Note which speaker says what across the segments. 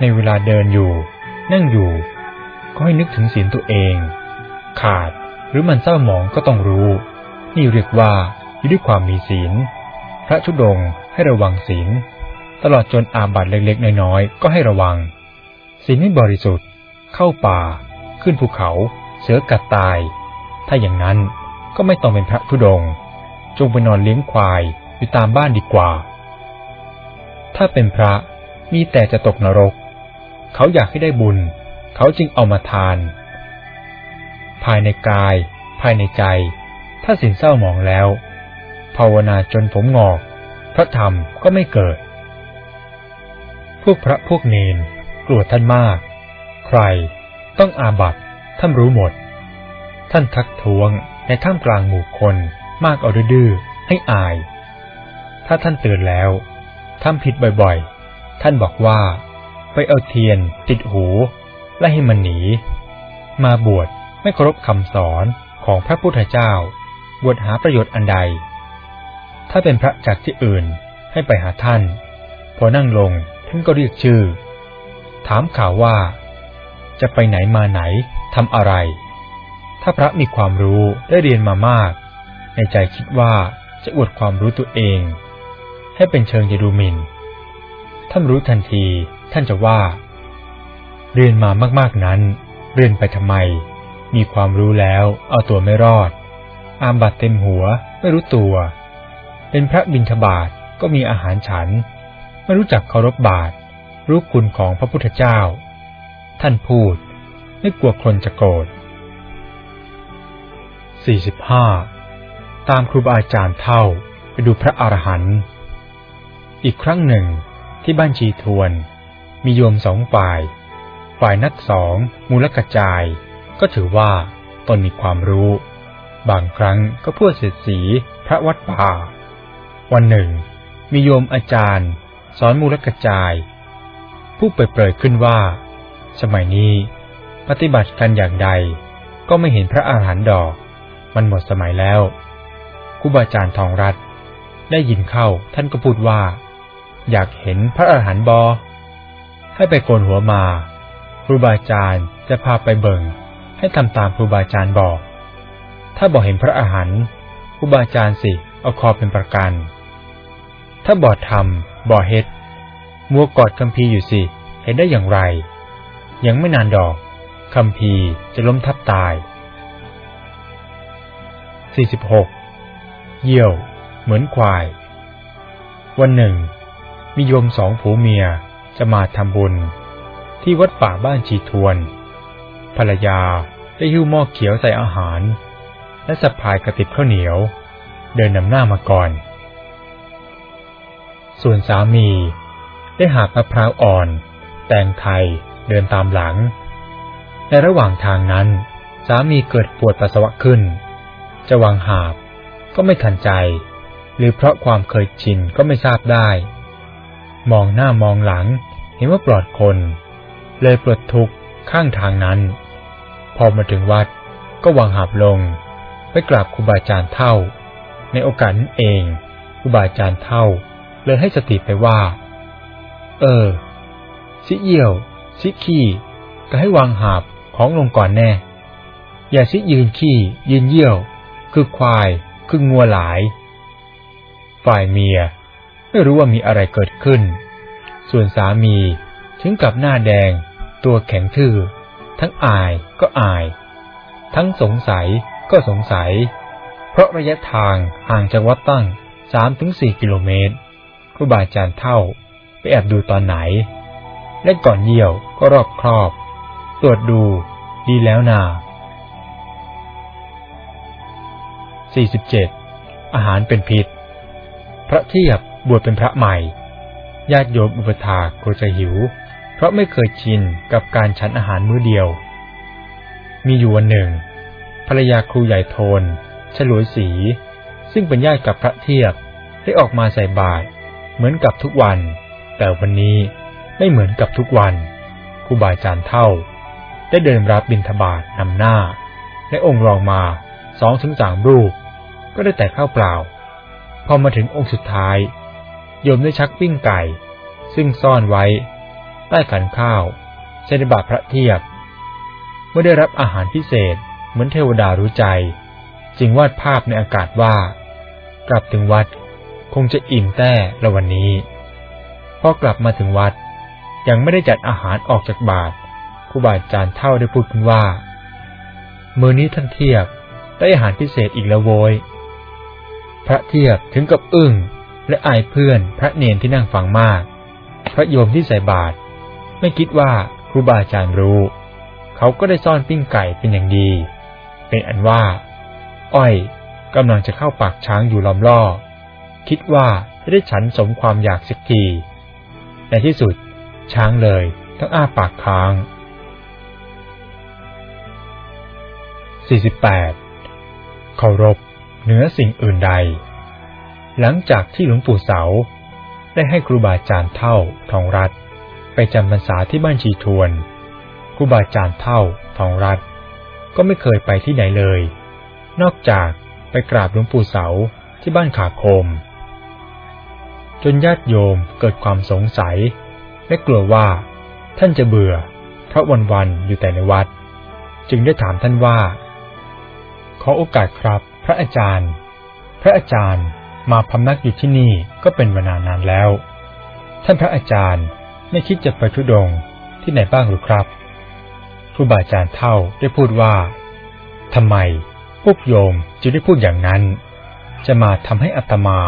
Speaker 1: ในเวลาเดินอยู่ นั่งอยู่ ก็ให้นึกถึงศีลตัวเอง ขาดหรือมันเศร้าหมองก็ต้องรู้ นี่เรียกว่าอยู่ด้วยความมีศีล พระชุดงให้ระวังศีล ตลอดจนอาบัตเล็กๆ น้อยๆ ก็ให้ระวัง ศีลไม่บริสุทธิ์ เข้าป่า ขึ้นภูเขา เสือกัดตาย ถ้าอย่างนั้นก็ไม่ต้องเป็นพระธุดงค์จงไปนอนเลี้ยงควายอยู่ตามบ้านดีกว่า ถ้าเป็นพระมีแต่จะตกนรก เขาอยากให้ได้บุญ เขาจึงเอามาทาน ภายในกาย ภายในใจ ถ้าสินเศร้าหมองแล้ว ภาวนาจนผมงอก พระธรรมก็ไม่เกิด พวกพระพวกเนนกลัวท่านมาก ใครต้องอาบัตท่านรู้หมด ท่านทักท้วงในท่ามกลางหมู่คนมากเอาดื้อให้อาย ถ้าท่านเตือนแล้วทำผิดบ่อยๆ ท่านบอกว่า ไปเอาเทียน ติดหู และให้มันหนี มาบวชไม่เคารพคำสอนของพระพุทธเจ้า บวชหาประโยชน์อันใด ถ้าเป็นพระจากที่อื่นให้ไปหาท่าน พอนั่งลงท่านก็เรียกชื่อ ถามข่าวว่า จะไปไหนมาไหนทำอะไร ถ้าพระมีความรู้ได้เรียนมามาก ในใจคิดว่าจะอวดความรู้ตัวเอง ให้เป็นเชิงจะดูหมิน่นท่านรู้ทันที ท่านจะว่า เรียนมามากๆนั้น เรียนไปทำไม มีความรู้แล้วเอาตัวไม่รอด อามบัตเต็มหัวไม่รู้ตัว เป็นพระบิณฑบาตก็มีอาหารฉัน ไม่รู้จักเคารพบาตรรู้คุณของพระพุทธเจ้า ท่านพูด ไม่กลัวคนจะโกรธ 45. ตามครูบาอาจารย์เท่าไปดูพระอรหันต์อีกครั้งหนึ่งที่บ้านชีทวน มีโยมสองฝ่าย ฝ่ายนักสอง มูลกระจาย ก็ถือว่าตนมีความรู้ บางครั้งก็พูดเสียดสีพระวัดป่า วันหนึ่ง มีโยมอาจารย์ สอนมูลกระจาย ผู้เปรยขึ้นว่า สมัยนี้ ปฏิบัติกันอย่างใด ก็ไม่เห็นพระอาหารหันต์ดอก มันหมดสมัยแล้วครูบาอาจารย์ทองรัตได้ยินเข้าท่านก็พูดว่า อยากเห็นพระอาหารหันต์บอ ให้ไปโกนหัวมา ครูบาอาจารย์จะพาไปเบิ่ง ให้ทำตามครูบาอาจารย์บอก ถ้าบอกเห็นพระอาหารครูบาอาจารย์สิเอาคอเป็นประกัน ถ้าบอดทำบอเฮ็ด มัวกอดคำพีอยู่สิ เห็นได้อย่างไร ยังไม่นานดอกคำพีจะล้มทับตาย 46. เยี่ยว เหมือนควาย วันหนึ่ง มีโยมสองผัวเมีย จะมาทำบุญ ที่วัดป่าบ้านชีทวน ภรรยาได้หิ้วหม้อเขียวใส่อาหาร และสะพายกระติบข้าวเหนียว เดินนำหน้ามาก่อน ส่วนสามีได้หาบมะพร้าวอ่อน แตงไทยเดินตามหลัง ในระหว่างทางนั้น สามีเกิดปวดปัสสาวะขึ้น จะวางหาบก็ไม่ทันใจ หรือเพราะความเคยชินก็ไม่ทราบได้ มองหน้ามองหลัง เห็นว่าปลอดคน เลยปลดทุกข์ข้างทางนั้น พอมาถึงวัดก็วางหาบลง ไปกราบครูบาอาจารย์เท่า ในโอกาสนั้นเองครูบาอาจารย์เท่า เลยให้สติไปว่า เออสิเยี่ยวสิขี้ก็ให้วางหาบของลงก่อนแน่ อย่าสิยืนขี้ ยืนเยี่ยว คือควายคืองัวหลาย ฝ่ายเมีย ไม่รู้ว่ามีอะไรเกิดขึ้น ส่วนสามีถึงกับหน้าแดง ตัวแข็งทื่อ ทั้งอายก็อาย ทั้งสงสัยก็สงสัย เพราะระยะทางห่างจากวัดตั้งสามถึงสี่กิโลเมตรครูบาอาจารย์เท่าไปแอบดูตอนไหน และก่อนเยี่ยวก็รอบครอบ ตรวจดูดีแล้วนา 47. อาหารเป็นพิษ พระเทียบบวชเป็นพระใหม่ ญาติโยมอุปถากกลัวจะหิว เพราะไม่เคยชินกับการฉันอาหารมื้อเดียว มีอยู่วันหนึ่ง ภรรยาครูใหญ่โทนฉลวยสี ซึ่งเป็นญาติกับพระเทียบได้ออกมาใส่บาตรเหมือนกับทุกวัน แต่วันนี้ไม่เหมือนกับทุกวันครูบาอาจารย์เท่า ได้เดินรับบิณฑบาตนำหน้า และองค์รองมาสองถึงสามรูป ก็ได้แต่ข้าวเปล่า พอมาถึงองค์สุดท้าย โยมได้ชักปิ้งไก่ ซึ่งซ่อนไว้ ใต้ขันข้าวเสด็จบาพระเทียบ เมื่อได้รับอาหารพิเศษเหมือนเทวดารู้ใจ จึงวาดภาพในอากาศว่า กลับถึงวัดคงจะอิ่มแต้ละวันนี้พอกลับมาถึงวัด ยังไม่ได้จัดอาหารออกจากบาตรครูบาอาจารย์เท่าได้พูดขึ้นว่า มือนี้ท่านเทียบได้อาหารพิเศษอีกแล้วโวย พระเทียบถึงกับอึ้ง และอายเพื่อนพระเนนที่นั่งฟังมาก พระโยมที่ใส่บาตรไม่คิดว่าครูบาอาจารย์รู้ เขาก็ได้ซ่อนปิ้งไก่เป็นอย่างดี เป็นอันว่า อ้อยกำลังจะเข้าปากช้างอยู่ล้อมล่อ คิดว่าจะได้ฉันสมความอยากสักทีในที่สุด ช้างเลยต้องอ้าปากค้าง 48. เคารพเหนือสิ่งอื่นใด หลังจากที่หลวงปู่เสา ได้ให้ครูบาอาจารย์เท่าทองรัตไปจำพรรษาที่บ้านชีทวนครูบาอาจารย์เท่าทองรัตก็ไม่เคยไปที่ไหนเลย นอกจากไปกราบหลวงปู่เสาที่บ้านขาโคม จนญาติโยมเกิดความสงสัย และกลัวว่า ท่านจะเบื่อ เพราะวันๆอยู่แต่ในวัด จึงได้ถามท่านว่า ขอโอกาสครับ พระอาจารย์ พระอาจารย์ มาพำนักอยู่ที่นี่ก็เป็นเวลานานแล้ว ท่านพระอาจารย์ไม่คิดจะไปทุดงที่ไหนบ้างหรือครับครูบาอาจารย์เท่าได้พูดว่าทำไมพวกโยมจึงได้พูดอย่างนั้น จะมาทำให้อัตมา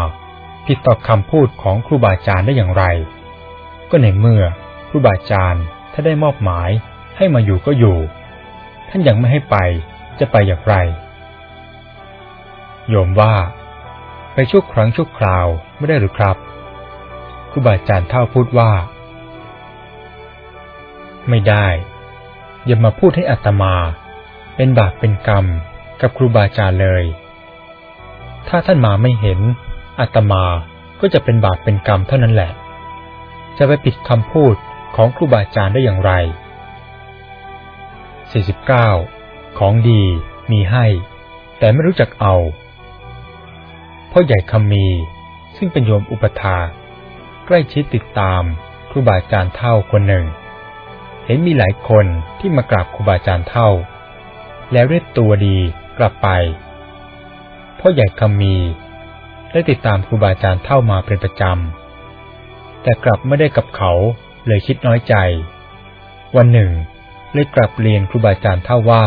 Speaker 1: ผิดต่อคำพูดของครูบาอาจารย์ได้อย่างไร ก็ในเมื่อครูบาอาจารย์ถ้าได้มอบหมายให้มาอยู่ก็อยู่ ท่านยังไม่ให้ไปจะไปอย่างไร โยมว่า ไปชั่วครั้งชั่วคราวไม่ได้หรือครับครูบาอาจารย์เท่าพูดว่า ไม่ได้ อย่ามาพูดให้อัตมา เป็นบาปเป็นกรรมกับครูบาอาจารย์เลย ถ้าท่านมาไม่เห็นอัตมาก็จะเป็นบาปเป็นกรรมเท่านั้นแหละ จะไปผิดคำพูดของครูบาอาจารย์ได้อย่างไร 49. ของดีมีให้ แต่ไม่รู้จักเอา พ่อใหญ่คำมี ซึ่งเป็นโยมอุปถาใกล้ชิดติดตามครูบาอาจารย์เท่าคนหนึ่ง เห็นมีหลายคนที่มากราบครูบาอาจารย์เท่า แล้วเรียกตัวดีกลับไป พ่อใหญ่คำมีได้ติดตามครูบาอาจารย์เท่ามาเป็นประจำ แต่กลับไม่ได้กับเขาเลยคิดน้อยใจ วันหนึ่งเลยกลับเรียนครูบาอาจารย์เท่าว่า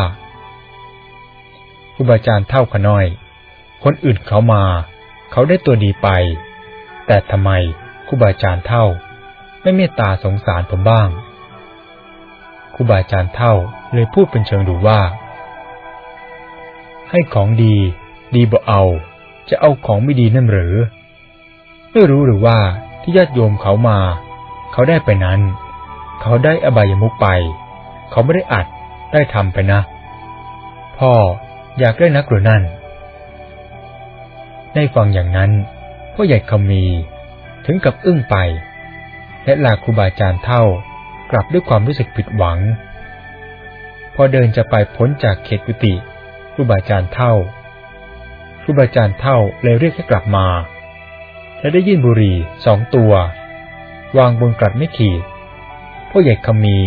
Speaker 1: ครูบาอาจารย์เท่าขน้อย คนอื่นเขามา เขาได้ตัวดีไป แต่ทำไมครูบาอาจารย์เท่า ไม่เมตตาสงสารผมบ้างครูบาอาจารย์เท่าเลยพูดเป็นเชิงดูว่า ให้ของดี ดีบ่เอา จะเอาของไม่ดีนั่นหรือ ไม่รู้หรือว่าที่ญาติโยมเขามา เขาได้ไปนั้น เขาได้อบายมุกไป เขาไม่ได้อัดได้ทำไปนะ พ่ออยากได้นักหรือนั่น ได้ฟังอย่างนั้นพ่อใหญ่คำมีถึงกับอึ้งไป และลาครูบาอาจารย์เท่ากลับด้วยความรู้สึกผิดหวัง พอเดินจะไปพ้นจากเขตกุฏิครูบาอาจารย์เท่าครูบาอาจารย์เท่าเลยเรียกให้กลับมา และได้ยื่นบุหรี่สองตัว วางบนกลัดไม่ขีดพ่อใหญ่คำมี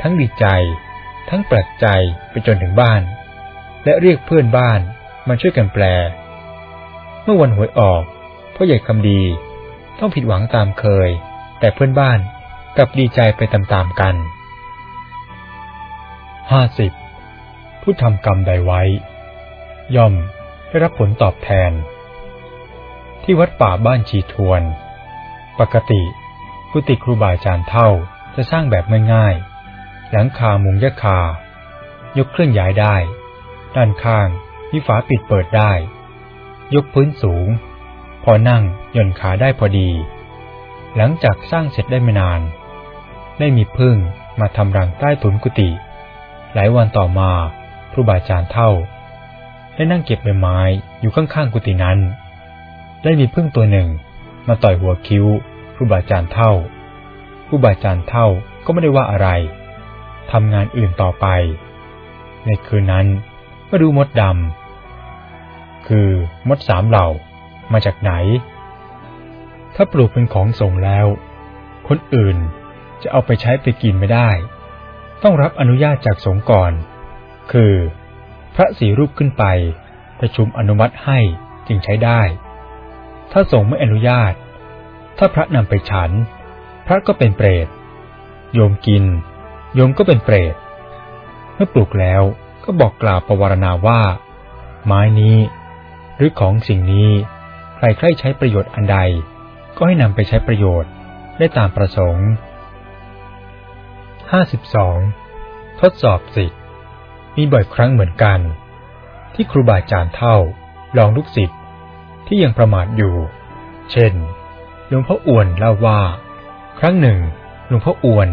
Speaker 1: ทั้งดีใจ ทั้งแปลกใจไปจนถึงบ้าน และเรียกเพื่อนบ้านมาช่วยกันแปล เมื่อวันหวยออกพ่อใหญ่คำดี ต้องผิดหวังตามเคย แต่เพื่อนบ้านกลับดีใจไปตามๆกันห้าสิบผู้ทำกรรมใดไว้ ย่อมได้รับผลตอบแทน ที่วัดป่าบ้านชีทวน ปกติกุฏิครูบาอาจารย์เท่าจะสร้างแบบง่ายๆ หลังคามุงยะคา ยกเครื่องย้ายได้ ด้านข้างมีฝาปิดเปิดได้ ยกพื้นสูง พอนั่งย่อนขาได้พอดี หลังจากสร้างเสร็จได้ไม่นาน ได้มีพึ่งมาทำรังใต้ถุนกุฏิหลายวันต่อมาครูบาอาจารย์เท่า ได้นั่งเก็บใบไม้อยู่ข้างๆกุฏินั้น ได้มีพึ่งตัวหนึ่งมาต่อยหัวคิ้วครูบาอาจารย์เท่าครูบาอาจารย์เท่าก็ไม่ได้ว่าอะไรทำงานอื่นต่อไป ในคืนนั้นก็ดูมดดำ คือมดสามเหล่า มาจากไหน ถ้าปลูกเป็นของส่งแล้ว คนอื่นจะเอาไปใช้ไปกินไม่ได้ ต้องรับอนุญาตจากสงฆ์ก่อน คือ พระสีรูปขึ้นไป ประชุมอนุมัติให้จึงใช้ได้ ถ้าสงฆ์ไม่อนุญาต ถ้าพระนำไปฉัน พระก็เป็นเปรต โยมกิน โยมก็เป็นเปรต เมื่อปลูกแล้วก็บอกกล่าวประวารณาว่า ไม้นี้ หรือของสิ่งนี้ ใครใครใช้ประโยชน์อันใด ก็ให้นำไปใช้ประโยชน์ได้ตามประสงค์ 52. ทดสอบสิทธิ์มีบ่อยครั้งเหมือนกัน ที่ครูบาอาจารย์เท่าลองลูกศิษย์ที่ยังประมาทอยู่ เช่นหลวงพ่ออ้วนเล่าว่า ครั้งหนึ่งหลวงพ่ออ้วน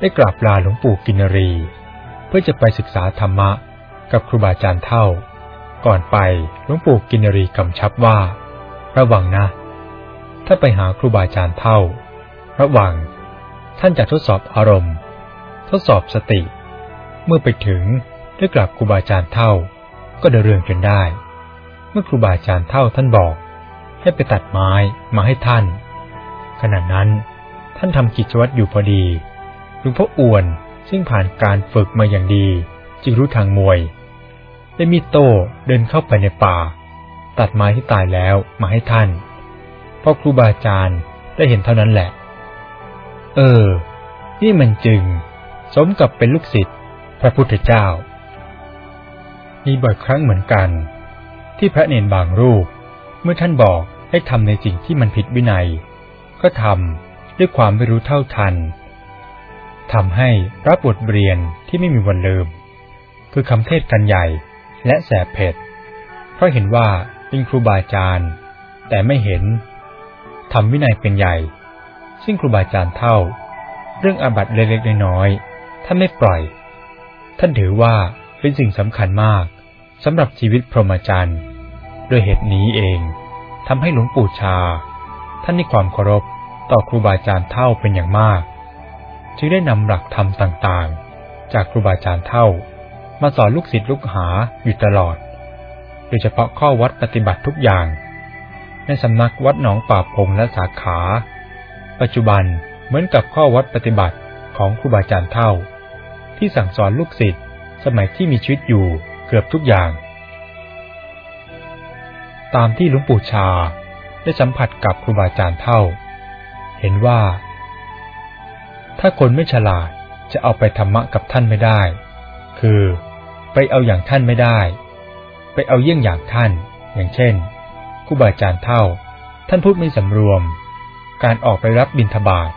Speaker 1: ได้กราบลาหลวงปู่กินรี เพื่อจะไปศึกษาธรรมะกับครูบาอาจารย์เท่า ก่อนไปหลวงปู่กินรีกำชับว่า ระวังนะ ถ้าไปหาครูบาอาจารย์เท่า ระวัง ท่านจะทดสอบอารมณ์ ทดสอบสติ เมื่อไปถึงได้กราบครูบาอาจารย์เท่า ก็เดินเรื่องจนได้ เมื่อครูบาอาจารย์เท่าท่านบอก ให้ไปตัดไม้มาให้ท่าน ขณะนั้นท่านทำกิจวัตรอยู่พอดีหลวงพ่ออ้วนซึ่งผ่านการฝึกมาอย่างดี จึงรู้ทางมวย ได้มีโตเดินเข้าไปในป่า ตัดไม้ที่ตายแล้วมาให้ท่านพอครูบาอาจารย์ได้เห็นเท่านั้นแหละ เออ นี่มันจึง สมกับเป็นลูกศิษย์พระพุทธเจ้า มีบ่อยครั้งเหมือนกัน ที่พระเนนบางรูป เมื่อท่านบอกให้ทำในสิ่งที่มันผิดวินัย ก็ทำด้วยความไม่รู้เท่าทันทำให้รับบทเรียนที่ไม่มีวันลืม คือคำเทศกันใหญ่ และแสบเผ็ด เพราะเห็นว่าเป็นครูบาอาจารย์ แต่ไม่เห็นทำวินัยเป็นใหญ่ ซึ่งครูบาอาจารย์เท่า เรื่องอาบัติเล็กๆน้อยๆท่านไม่ปล่อย ท่านถือว่าเป็นสิ่งสำคัญมากสำหรับชีวิตพรหมจรรย์โดยเหตุนี้เองทำให้หลวงปู่ชา ท่านมีความเคารพต่อครูบาอาจารย์เท่าเป็นอย่างมาก จึงได้นำหลักธรรมต่างๆ จากครูบาอาจารย์เท่า มาสอนลูกศิษย์ลูกหาอยู่ตลอด โดยเฉพาะข้อวัดปฏิบัติทุกอย่าง ในสำนักวัดหนองป่าพงและสาขา ปัจจุบันเหมือนกับข้อวัดปฏิบัติของครูบาอาจารย์เท่า ที่สั่งสอนลูกศิษย์สมัยที่มีชีวิตอยู่เกือบทุกอย่าง ตามที่หลวงปู่ชาได้สัมผัสกับครูบาอาจารย์เท่า เห็นว่า ถ้าคนไม่ฉลาดจะเอาไปธรรมะกับท่านไม่ได้ คือ ไปเอาอย่างท่านไม่ได้ ไปเอาเยี่ยงอย่างท่าน อย่างเช่นครูบาอาจารย์เท่า ท่านพูดไม่สำรวม การออกไปรับบิณฑบาต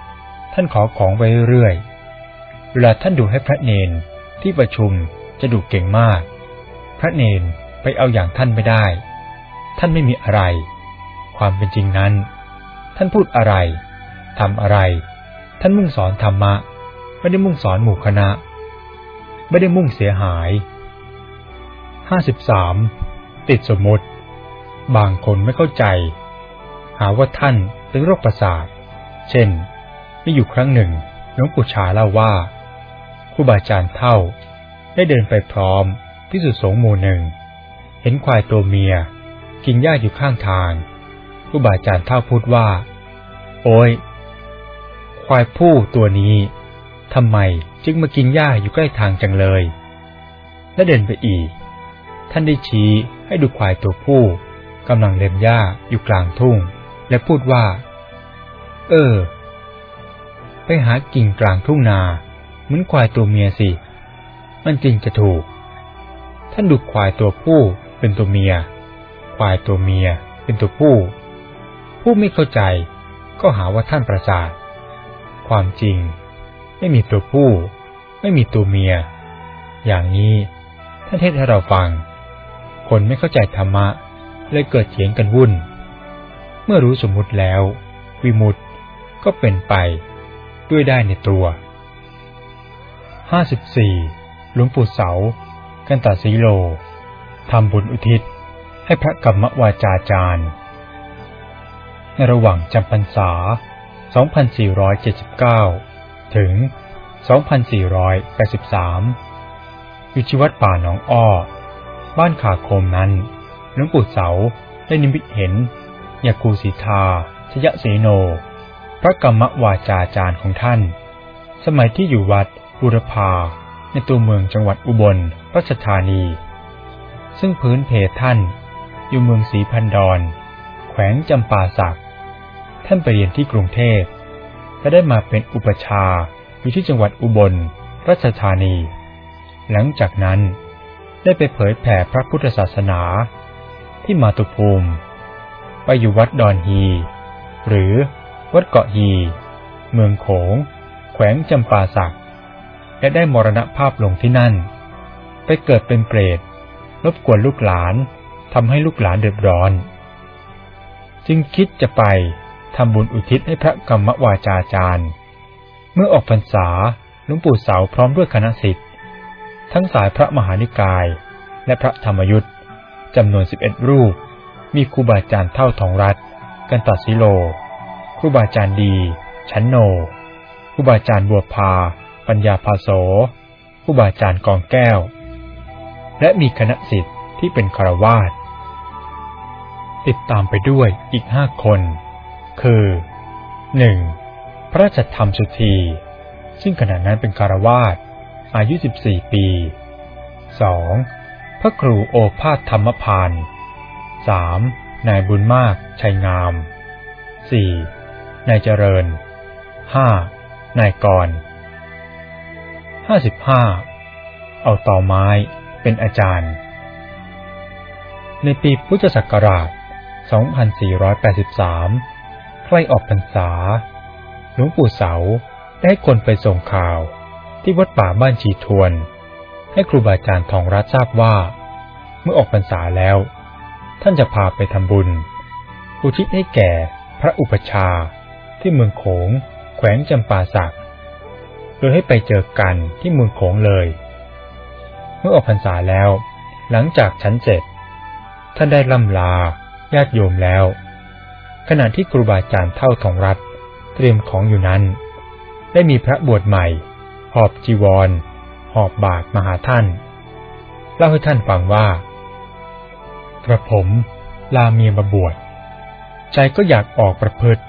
Speaker 1: ท่านขอของไว้เรื่อยเวลาท่านดูให้พระเนนที่ประชุมจะดูเก่งมาก พระเนนไปเอาอย่างท่านไม่ได้ ท่านไม่มีอะไร ความเป็นจริงนั้น ท่านพูดอะไรทำอะไร ท่านมุ่งสอนธรรมะ ไม่ได้มุ่งสอนหมู่คณะ ไม่ได้มุ่งเสียหายห้าสิบสามติดสมมติ บางคนไม่เข้าใจ หาว่าท่านเป็นโรคประสาท เช่น มีอยู่ครั้งหนึ่งหลวงปู่ชาเล่าว่าครูบาอาจารย์เท่า ได้เดินไปพร้อมพิสุสงหมู่หนึ่ง เห็นควายตัวเมีย กินหญ้าอยู่ข้างทางครูบาอาจารย์เท่าพูดว่า โอ้ยควายผู้ตัวนี้ทำไม จึงมากินหญ้าอยู่ใกล้ทางจังเลย และเดินไปอีก ท่านได้ชี้ให้ดูควายตัวผู้กำลังเล็มหญ้าอยู่กลางทุ่ง และพูดว่า เออ ไปหากิ่งกลางทุ่งนา เหมือนควายตัวเมียสิ มันจริงจะถูก ท่านดูควายตัวผู้เป็นตัวเมีย ควายตัวเมียเป็นตัวผู้ ผู้ไม่เข้าใจก็หาว่าท่านประสาท ความจริง ไม่มีตัวผู้ ไม่มีตัวเมีย อย่างนี้ท่านเทศให้เราฟัง คนไม่เข้าใจธรรมะเลยเกิดเถียงกันวุ่น เมื่อรู้สมมุติแล้ว วิมุตติก็เป็นไป ด้วยได้ในตัวห้าสิบสี่หลวงปู่เสา กันตาสีโลทำบุญอุทิศ ให้พระกรรมวาจาจารย์ ในระหว่างจำพรรษา 2479 ถึง 2483 อยู่ที่วัดป่าหนองอ้อ บ้านขาโคมนั้นหลวงปู่เสาได้นิมิตเห็นยาคูสีทาชยะเสโน พระกรรมวาจาจารย์ของท่าน สมัยที่อยู่วัดบุรพาในตัวเมืองจังหวัดอุบลราชธานี ซึ่งพื้นเพท่าน อยู่เมืองศรีพันดอน แขวงจำปาสัก ท่านไปเรียนที่กรุงเทพ และได้มาเป็นอุปชาอยู่ที่จังหวัดอุบลราชธานี หลังจากนั้นได้ไปเผยแผ่พระพุทธศาสนา ที่มาตุภูมิ ไปอยู่วัดดอนฮี หรือวัดเกาะฮี เมืองโขง แขวงจำปาสัก และได้มรณภาพลงที่นั่น ไปเกิดเป็นเปรตรบกวนลูกหลานทำให้ลูกหลานเดือดร้อน จึงคิดจะไป ทำบุญอุทิศให้พระกรรมวาจาจารย์ เมื่อออกพรรษาหลวงปู่เสาพร้อมด้วยคณะสิทธิ์ทั้งสายพระมหานิกาย และพระธรรมยุทธ์จำนวนสิบเอ็ดรูป มีครูบาอาจารย์เท่าทองรัตกันตัดสิโล ครูบาอาจารย์ดีชั้นโน ครูบาอาจารย์บัวพา ปัญญาภาโส ครูบาอาจารย์กองแก้ว และมีคณะสิทธิ์ที่เป็นคารวาสติดตามไปด้วยอีกห้าคน คือหนึ่งพระราชธรรมสุธี ซึ่งขณะนั้นเป็นคารวาสอายุ 14 ปี 2. พระครูโอภาสธรรมพาน 3. นายบุญมากชัยงาม 4. นายเจริญ 5. นายกร 55. เอาต่อไม้เป็นอาจารย์ ในปีพุทธศักราช 2483 ใกล้ออกพรรษา หลวงปู่เสาได้คนไปส่งข่าว ที่วัดป่าบ้านชีทวน ให้ครูบาอาจารย์ทองรัฐทราบว่า เมื่อออกพรรษาแล้ว ท่านจะพาไปทำบุญ อุทิศให้แก่พระอุปชาที่เมืองโขง แขวงจำปาสัก โดยให้ไปเจอกันที่เมืองโขงเลย เมื่อออกพรรษาแล้ว หลังจากชั้นเจ็ดท่านได้ล่ำลาญาติโยมแล้ว ขณะที่ครูบาอาจารย์เท่าทองรัฐเตรียมของอยู่นั้น ได้มีพระบวชใหม่ หอบจีวร หอบบาทมาหาท่าน เล่าให้ท่านฟังว่า กระผมลาเมียมาบวชใจก็อยากออกประพฤติ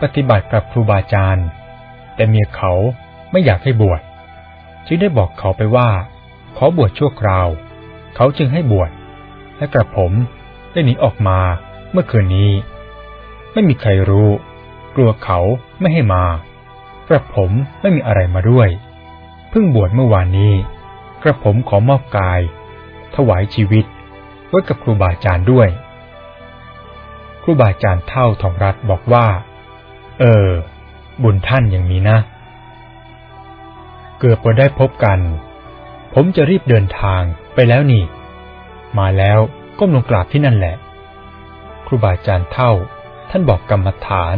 Speaker 1: ปฏิบัติกับครูบาอาจารย์ แต่เมียเขาไม่อยากให้บวชจึงได้บอกเขาไปว่า ขอบวชชั่วคราว เขาจึงให้บวชและกระผมได้หนีออกมาเมื่อคืนนี้ ไม่มีใครรู้ กลัวเขาไม่ให้มากระผมไม่มีอะไรมาด้วย เพิ่งบวชเมื่อวานนี้ กระผมขอมอบกาย ถวายชีวิตไว้กับครูบาอาจารย์ด้วย ครูบาอาจารย์เท่าทองรัฐบอกว่า เออ บุญท่านย่างนี้นะ เกือบพอได้พบกัน ผมจะรีบเดินทางไปแล้วนี่ มาแล้วก้มลงกราบที่นั่นแหละ ครูบาอาจารย์เท่าานบอกกรรมฐาน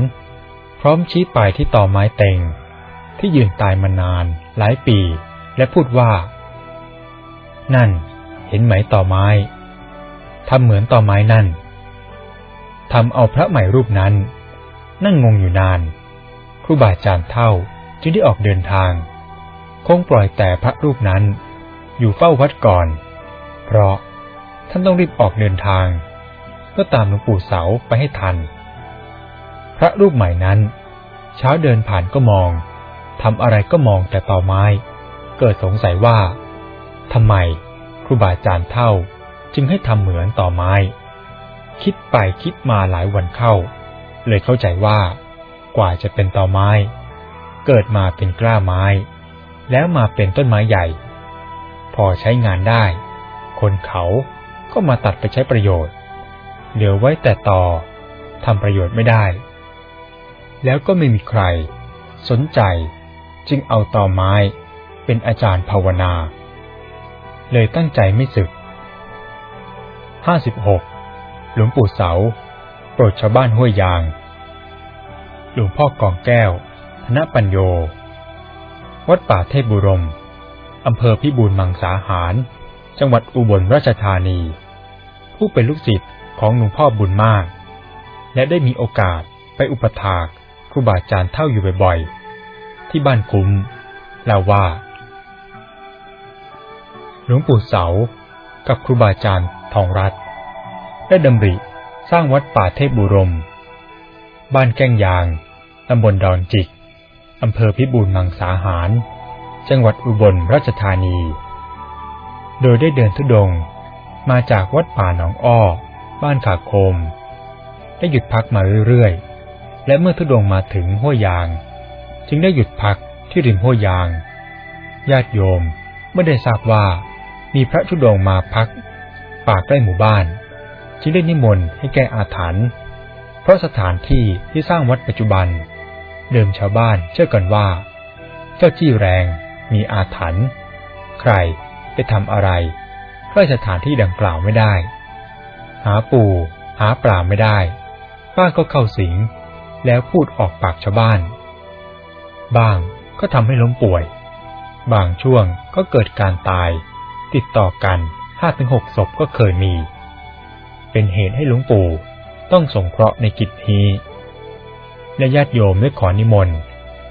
Speaker 1: พร้อมชี้ปลายที่ต่อไม้เต็ง ที่ยืนตายมานาน หลายปี และพูดว่า นั่น เห็นไหมต่อไม้ทำเหมือนต่อไม้นั่นทำเอาพระใหม่รูปนั้น นั่งงงอยู่นานครูบาอาจารย์เท่าจึงได้ออกเดินทาง คงปล่อยแต่พระรูปนั้น อยู่เฝ้าวัดก่อน เพราะท่านต้องรีบออกเดินทาง เพื่อตามหลวงปู่เสาไปให้ทัน พระรูปใหม่นั้น เช้าเดินผ่านก็มองทำอะไรก็มองแต่ต่อไม้ เกิดสงสัยว่าทำไมครูบาอาจารย์เท่าจึงให้ทำเหมือนต่อไม้ คิดไปคิดมาหลายวันเข้า เลยเข้าใจว่า กว่าจะเป็นต่อไม้ เกิดมาเป็นกล้าไม้ แล้วมาเป็นต้นไม้ใหญ่ พอใช้งานได้ คนเขาก็มาตัดไปใช้ประโยชน์ เหลือไว้แต่ต่อทำประโยชน์ไม่ได้ แล้วก็ไม่มีใคร สนใจจึงเอาต่อไม้เป็นอาจารย์ภาวนา เลยตั้งใจไม่สึก 56. หลวงปู่เสา โปรดชาวบ้านห้วยยาง หลวงพ่อกองแก้ว ธนปัญโย วัดป่าเทพบุรม อำเภอพิบูรมังสาหาร จังหวัดอุบลราชธานี ผู้เป็นลูกศิษย์ของหลวงพ่อบุญมาก และได้มีโอกาสไปอุปถาก รูบาอาจารย์เท่าอยู่บ่อยๆ ที่บ้านคุ้มเล่าว่า หลวงปู่เสา กับครูบาอาจารย์ทองรัตได้ดำริสร้างวัดป่าเทพบุรม บ้านแก้งยาง ตำบลดอนจิก อำเภอพิบูลมังสาหาร จังหวัดอุบลราชธานี โดยได้เดินทุดงมาจากวัดป่าหนองอ้อ บ้านขาโคม ได้หยุดพักมาเรื่อยๆ และเมื่อทุดงมาถึงห้วยยาง จึงได้หยุดพักที่ริมห้วยยาง ญาติโยมไม่ได้ทราบว่ามีพระทุดงมาพัก ป่าใกล้หมู่บ้าน จึงได้นิมนต์ให้แก้อาถรรพ์เพราะสถานที่ที่สร้างวัดปัจจุบัน เดิมชาวบ้านเชื่อกันว่า เจ้าจี้แรงมีอาถรรพ์ใครไปทำอะไรใกล้สถานที่ดังกล่าวไม่ได้ หาปู่ หาปลาไม่ได้ ป้าก็เข้าสิง แล้วพูดออกปากชาวบ้านบ้างก็ทำให้ล้มป่วย บางช่วงก็เกิดการตาย ติดต่อกันห้าถึงหกศพก็เคยมี เป็นเหตุให้หลวงปู่ต้องสงเคราะห์ในกิจนี้ และญาติโยมได้ขอนิมนต์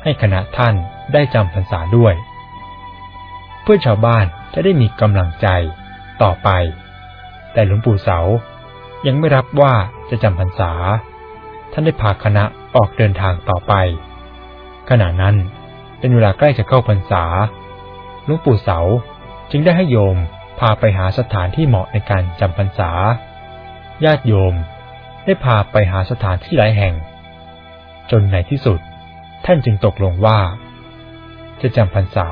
Speaker 1: ให้คณะท่านได้จำพรรษาด้วย เพื่อชาวบ้านจะได้มีกำลังใจต่อไป แต่หลวงปู่เสายังไม่รับว่าจะจำพรรษา ท่านได้พาคณะออกเดินทางต่อไป ขณะนั้นเป็นเวลาใกล้จะเข้าพรรษาหลวงปู่เสาจึงได้ให้โยมพาไปหาสถานที่เหมาะในการจำพรรษา ญาติโยมได้พาไปหาสถานที่หลายแห่ง จนในที่สุด ท่านจึงตกลงว่า จะจำพรรษา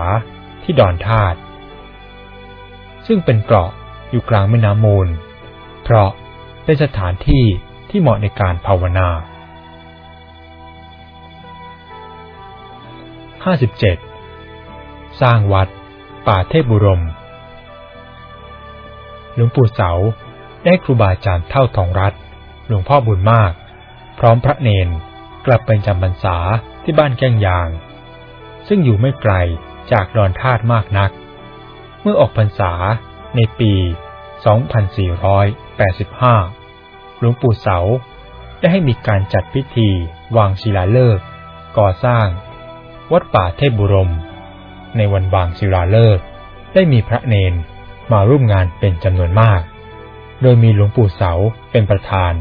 Speaker 1: ที่ดอนธาตุซึ่งเป็นเกาะอยู่กลางแม่น้ำมูล เพราะเป็นสถานที่ที่เหมาะในการภาวนา 57. สร้างวัด ป่าเทพบุรม หลวงปู่เสาได้ครูบาอาจารย์เท่าทองรัตหลวงพ่อบุญมาก พร้อมพระเนนกลับไปจำพรรษาที่บ้านแก้งยาง ซึ่งอยู่ไม่ไกลจากดอนธาตุมากนัก เมื่อออกพรรษาในปี 2485 หลวงปู่เสาได้ให้มีการจัดพิธีวางศิลาฤกษ์ก่อสร้าง วัดป่าเทพบุรม ในวันวางศิลาฤกษ์ได้มีพระเนนมาร่วมงานเป็นจำนวนมาก โดยมีหลวงปู่เสาเป็นประธาน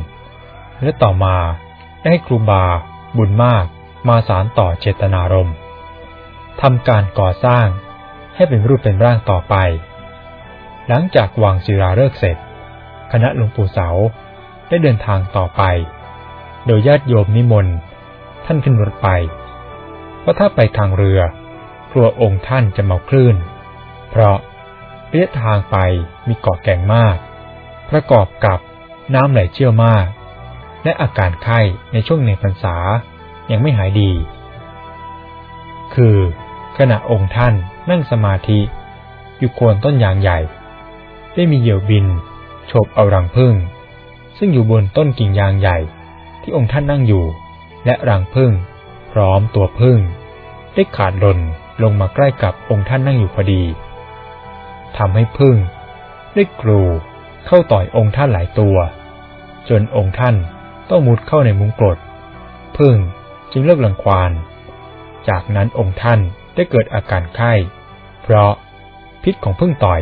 Speaker 1: และต่อมาได้ให้ครูบา บุญมาก มาสารต่อเจตนารมณ์ทำการก่อสร้างให้เป็นรูปเป็นร่างต่อไป หลังจากวางศิลาฤกษ์เสร็จ คณะหลวงปู่เสาได้เดินทางต่อไป โดยญาติโยมนิมนต์ท่านขึ้นรถไป เพราะถ้าไปทางเรือกลัวองค์ท่านจะเมาคลื่น เพราะระยะทางไปมีเกาะแก่งมาก ประกอบกับน้ำไหลเชี่ยวมาก และอาการไข้ในช่วงในพรรษายังไม่หายดี คือขณะองค์ท่านนั่งสมาธิ อยู่โคนต้นยางใหญ่ ได้มีเหยี่ยวบินโฉบเอารังพึ่ง ซึ่งอยู่บนต้นกิ่งยางใหญ่ที่องค์ท่านนั่งอยู่ และรังพึ่ง พร้อมตัวพึ่ง ได้ขาดหล่นลงมาใกล้กับองค์ท่านนั่งอยู่พอดีทำให้พึ่ง ได้กรูเข้าต่อยองค์ท่านหลายตัว จนองค์ท่านต้องมุดเข้าในมุ้งกรดพึ่งจึงเลิกลังควานจากนั้นองค์ท่านได้เกิดอาการไข้ เพราะพิษของพึ่งต่อย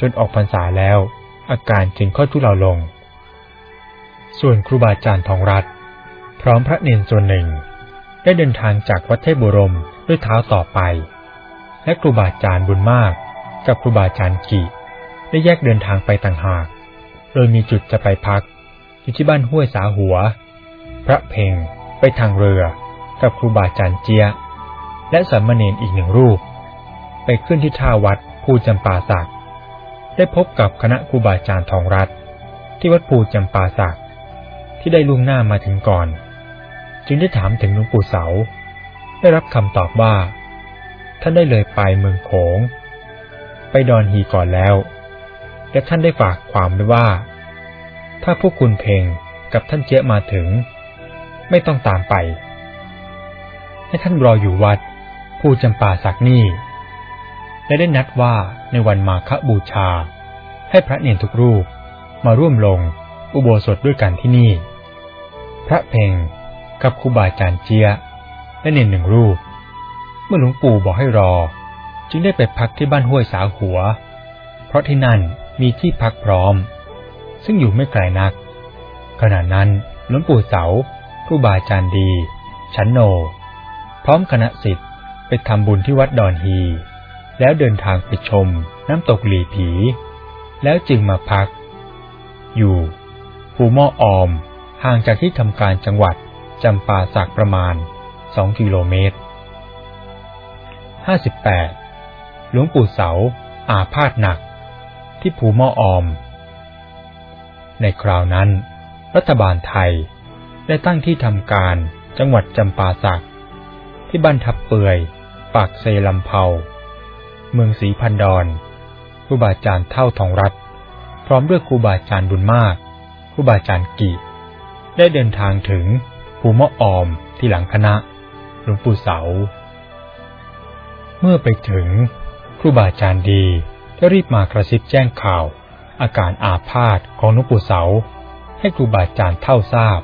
Speaker 1: จนออกพรรษาแล้ว อาการจึงค่อยทุเลาลง ส่วนครูบาอาจารย์ทองรัตพร้อมพระเนนส่วนหนึ่ง ได้เดินทางจากวัดเทพบุรมด้วยเท้าต่อไป และครูบาอาจารย์บุญมาก กับครูบาอาจารย์กีได้แยกเดินทางไปต่างหาก โดยมีจุดจะไปพัก อยู่ที่บ้านห้วยสาหัว พระเพ่งไปทางเรือ กับครูบาอาจารย์เจียและสามเณรอีกหนึ่งรูป ไปขึ้นที่ท่าวัดภูจำปาสักได้พบกับคณะครูบาอาจารย์ทองรัตที่วัดภูจำปาสักที่ได้ลุงหน้ามาถึงก่อน จึงได้ถามถึงหลวงปู่เสา ได้รับคำตอบว่า ท่านได้เลยไปเมืองโขง ไปดอนฮีก่อนแล้ว และท่านได้ฝากความไว้ว่า ถ้าพวกคุณเพลงกับท่านเจ๊มาถึง ไม่ต้องตามไป ให้ท่านรออยู่วัด ผู้จำปาสักนี่ และได้นัดว่าในวันมาฆบูชา ให้พระเนรทุกรูปมาร่วมลงอุโบสถด้วยกันที่นี่ พระเพง กับครูบาอาจารย์เจียและเนรหนึ่งรูป เมื่อหลวงปู่บอกให้รอ จึงได้ไปพักที่บ้านห้วยสาหัว เพราะที่นั่นมีที่พักพร้อม ซึ่งอยู่ไม่ไกลนัก ขณะนั้นหลวงปู่เสาครูบาอาจารย์ดี ชันโน พร้อมคณะสิทธิ์ไปทำบุญที่วัดดอนฮี แล้วเดินทางไปชมน้ำตกหลีผี แล้วจึงมาพัก อยู่ภูม่อออมห่างจากที่ทำการจังหวัด จำปาสักประมาณ 2 กิโลเมตร 58 หลวงปู่เสา อาพาธหนัก ที่ภูม่อออม ในคราวนั้น รัฐบาลไทยได้ตั้งที่ทำการจังหวัดจำปาสัก ที่บ้านทับเปือย ปากเซลำเภา เมืองศรีพันดอนครูบาอาจารย์เท่าทองรัฐพร้อมด้วยครูบาอาจารย์บุญมากครูบาอาจารย์กีได้เดินทางถึง ภูมะออมที่หลังคณะหลวงปู่เสา เมื่อไปถึง ครูบาอาจารย์ดีก็รีบมากระซิบแจ้งข่าว อาการอาพาธของหลวงปู่เสา ให้ครูบาอาจารย์เท่าทราบ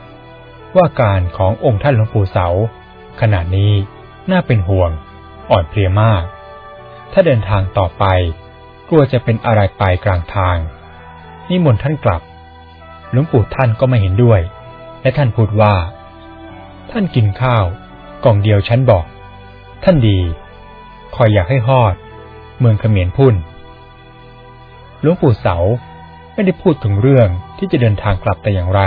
Speaker 1: ว่าการขององค์ท่านหลวงปู่เสา ขณะนี้น่าเป็นห่วง อ่อนเพลียมาก ถ้าเดินทางต่อไป กลัวจะเป็นอะไรไปกลางทางนิมนต์ท่านกลับหลวงปู่ท่านก็ไม่เห็นด้วย และท่านพูดว่า ท่านกินข้าว กล่องเดียวฉันบอก ท่านดี คอยอยากให้ฮอด เมืองเขมียนพุ่นหลวงปู่เสาไม่ได้พูดถึงเรื่องที่จะเดินทางกลับแต่อย่างไร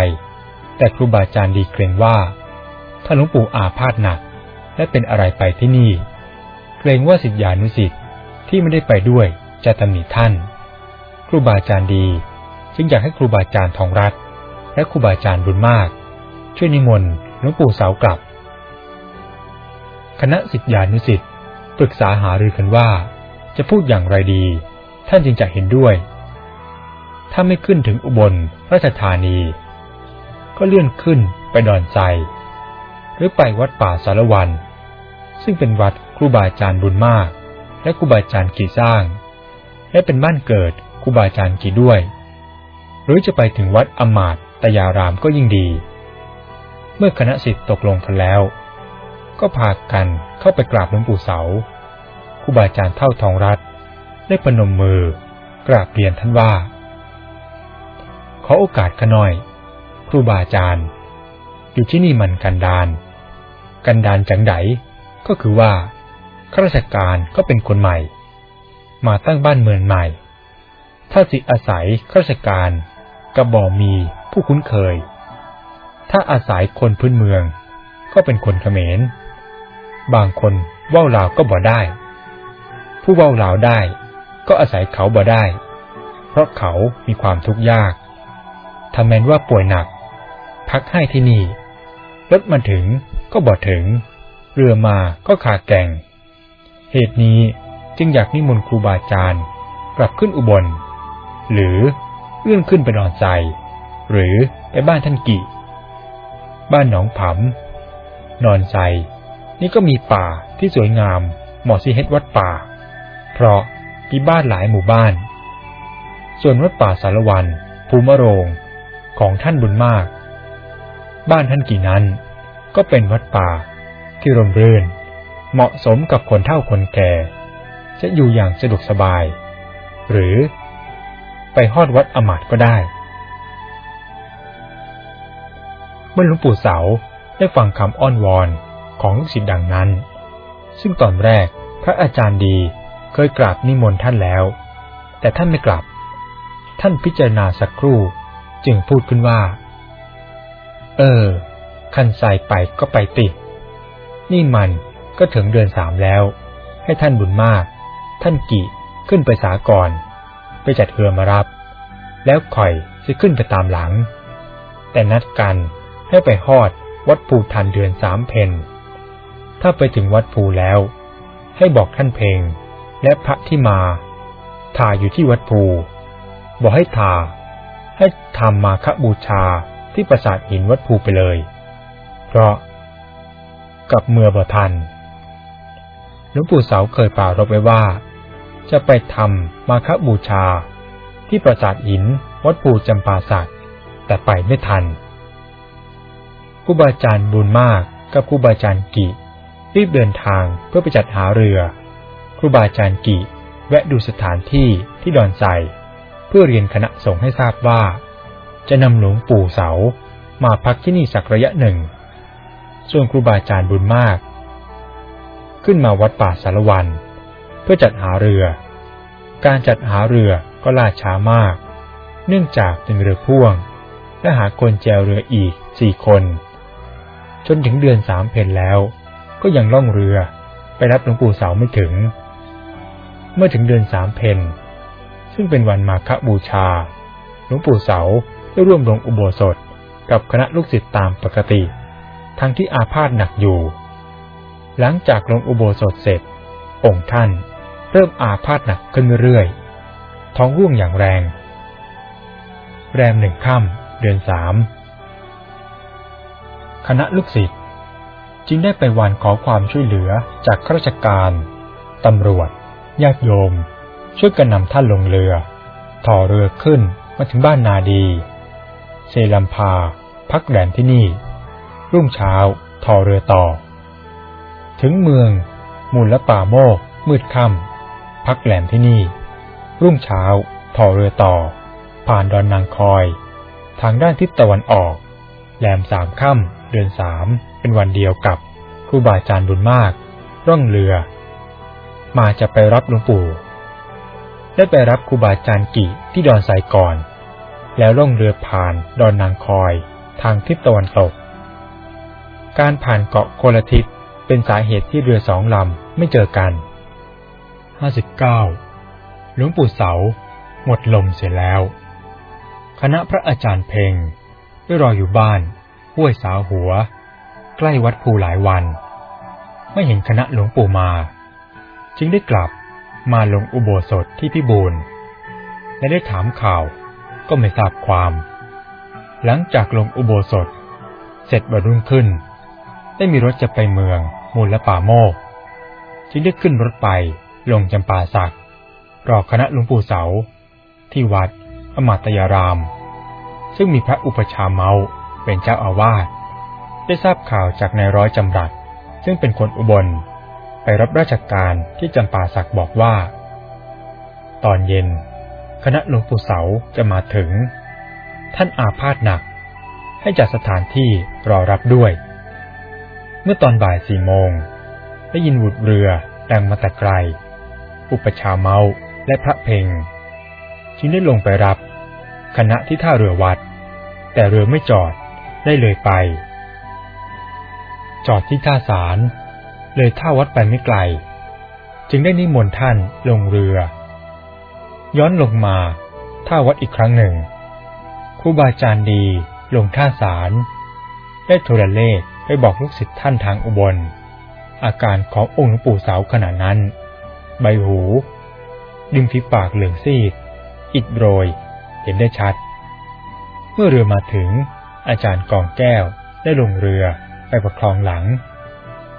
Speaker 1: แต่ครูบาอาจารย์ดีเกรงว่า ถ้าหลวงปู่อาพาธหนัก และเป็นอะไรไปที่นี่ เกรงว่าสิทธิานุสิทธิ์ที่ไม่ได้ไปด้วยจะตำหนิท่าน ครูบาอาจารย์ดี จึงอยากให้ครูบาอาจารย์ทองรัตและครูบาอาจารย์บุญมาก ช่วยนิมนต์ หลวงปู่เสากลับ คณะสิทธิานุสิทธิ์ปรึกษาหารือกันว่า จะพูดอย่างไรดี ท่านจึงจะเห็นด้วย ถ้าไม่ขึ้นถึงอุบลราชธานี ก็เลื่อนขึ้นไปดอนใจหรือไปวัดป่าสารวัน ซึ่งเป็นวัดครูบาอาจารย์บุญมาก และครูบาอาจารย์กีสร้าง และเป็นบ้านเกิดครูบาอาจารย์กีด้วย หรือจะไปถึงวัดอมาตตยารามก็ยิ่งดี เมื่อคณะสิทธิ์ตกลงกันแล้ว ก็พากันเข้าไปกราบหลวงปู่เสาครูบาอาจารย์เท่าทองรัตได้พนมมือกราบเรียนท่านว่า ขอโอกาสขน่อย ครูบาอาจารย์ อยู่ที่นี่มันกันดานกันดานจังไดก็คือว่าข้าราชการก็เป็นคนใหม่ มาตั้งบ้านเมืองใหม่ ถ้าสิอาศัยข้าราชการกระบอกมีผู้คุ้นเคย ถ้าอาศัยคนพื้นเมือง ก็เป็นคนเขมร บางคนว่าวลาวก็บ่ได้ ผู้ว่าวลาวได้ ก็อาศัยเขาบ่ได้ เพราะเขามีความทุกข์ยากทำแม้นว่าป่วยหนัก พักให้ที่นี่ รถมาถึงก็บ่ถึง เรือมาก็ขาดแก่ง เหตุนี้จึงอยากนิมนต์ครูบาอาจารย์กลับขึ้นอุบล หรือเลื่อนขึ้นไปนอนใจ หรือไปบ้านท่านกี่ บ้านหนองผำนอนใจนี่ก็มีป่าที่สวยงาม เหมาะสิเฮ็ดวัดป่า เพราะมีบ้านหลายหมู่บ้าน ส่วนวัดป่าสารวัน ภูมะโรงของท่านบุญมาก บ้านท่านกี่นั้น ก็เป็นวัดป่าที่ร่มรื่น เหมาะสมกับคนเฒ่าคนแก่ จะอยู่อย่างสะดวกสบาย หรือไปฮอดวัดอมาตก็ได้ มื่อหลวงปู่เสาได้ฟังคำอ้อนวอนของลูกศิษย์ดังนั้น ซึ่งตอนแรกพระอาจารย์ดีเคยกราบนิมนต์ท่านแล้ว แต่ท่านไม่กลับ ท่านพิจารณาสักครู่จึงพูดขึ้นว่า เออ คันใส่ไปก็ไปตินี่มันก็ถึงเดือนสามแล้ว ให้ท่านบุญมาก ท่านกีขึ้นไปสาก่อน ไปจัดเรือมารับ แล้วข่อยจะขึ้นไปตามหลัง แต่นัดกัน ให้ไปฮอดวัดภูทันเดือนสามเพนถ้าไปถึงวัดภูแล้ว ให้บอกท่านเพลงและพระที่มาถ่าอยู่ที่วัดภู บอกให้ถ่าให้ทำมาคบูชาที่ปราสาทหินวัดภูไปเลย เพราะกับเมื่อบ่ทันหลวงปู่เสาเคยป่ารบไว้ว่า จะไปทำมาคบูชาที่ปราสาทหินวัดภูจำปาสักแต่ไปไม่ทัน ครูบาอาจารย์บุญมากกับครูบาอาจารย์กิรีบเดินทางเพื่อไปจัดหาเรือ ครูบาอาจารย์กิแวะดูสถานที่ที่ดอนไซเพื่อเรียนคณะสงฆ์ให้ทราบว่า จะนำหลวงปู่เสามาพักที่นี่สักระยะหนึ่ง ส่วนครูบาอาจารย์บุญมาก ขึ้นมาวัดป่าสารวัน เพื่อจัดหาเรือ การจัดหาเรือก็ล่าช้ามาก เนื่องจากเป็นเรือพ่วงและหาคนแจวเรืออีกสี่คน จนถึงเดือนสามเพนแล้ว ก็ยังล่องเรือ ไปรับหลวงปู่เสาไม่ถึง เมื่อถึงเดือนสามเพนซึ่งเป็นวันมาฆบูชา หลวงปู่เสาได้ร่วมลงอุโบสถกับคณะลูกศิษย์ตามปกติ ทั้งที่อาพาธหนักอยู่ หลังจากลงอุโบสถเสร็จ องค์ท่านเริ่มอาพาธหนักขึ้นเรื่อยๆท้องร่วงอย่างแรง แรมหนึ่งค่ำเดือนสาม คณะลูกศิษย์จึงได้ไปวานขอความช่วยเหลือจากข้าราชการ ตำรวจ ญาติโยม ช่วยกันนำท่านลงเรือต่อเรือขึ้นมาถึงบ้านนาดี เซลัมพา พักแรมที่นี่ รุ่งเช้าทอเรือต่อ ถึงเมือง มูลละป่าโมก มืดค่ำพักแรมที่นี่ รุ่งเช้าทอเรือต่อ ผ่านดอนนางคอย ทางด้านทิศตะวันออกแรมสามค่ำ เดือนสามเป็นวันเดียวกับครูบาอาจารย์บุญมาก ร่องเรือ มาจะไปรับหลวงปู่ ได้ไปรับครูบาอาจารย์กี่ที่ดอนสายก่อน แล้วล่องเรือผ่านดอนนางคอย ทางทิศตะวันตก การผ่านเกาะโคลทิศเป็นสาเหตุที่เรือสองลำไม่เจอกัน 59. หลวงปู่เสา หมดลมเสียแล้ว คณะพระอาจารย์เพงได้รออยู่บ้าน ห้วยสาวหัว ใกล้วัดภูหลายวัน ไม่เห็นคณะหลวงปู่มา จึงได้กลับมาลงอุโบสถที่พิบูรณ์และได้ถามข่าวก็ไม่ทราบความ หลังจากลงอุโบสถ เสร็จวันรุ่งขึ้น ได้มีรถจะไปเมืองมูลและป่าโมก จึงได้ขึ้นรถไปลงจำปาสักรอคณะหลวงปู่เสา ที่วัดอมาตยาราม ซึ่งมีพระอุปชาเมา เป็นเจ้าอาวาสได้ทราบข่าวจากนายร้อยจำรัด ซึ่งเป็นคนอุบล ไปรับราชการที่จำปาสักบอกว่า ตอนเย็น คณะหลวงปู่เสาจะมาถึง ท่านอาพาธหนัก ให้จัดสถานที่รอรับด้วย เมื่อตอนบ่ายสี่โมง ได้ยินวุดเรือดังมาแต่ไกล อุปชาเมาและพระเพงจึงได้ลงไปรับ คณะที่ท่าเรือวัด แต่เรือไม่จอด ได้เลยไป จอดที่ท่าสารเลยท่าวัดไปไม่ไกล จึงได้นิมนต์ท่านลงเรือ ย้อนลงมาท่าวัดอีกครั้งหนึ่งครูบาอาจารย์ดีลงท่าสารได้โทรเลขไปบอกลูกศิษย์ท่านทางอุบล อาการขององค์หลวงปู่สาวขณะนั้น ใบหูดิมฝีปากเหลืองซีด อิดโรย เห็นได้ชัด เมื่อเรือมาถึง อาจารย์กองแก้วได้ลงเรือไปประคองหลัง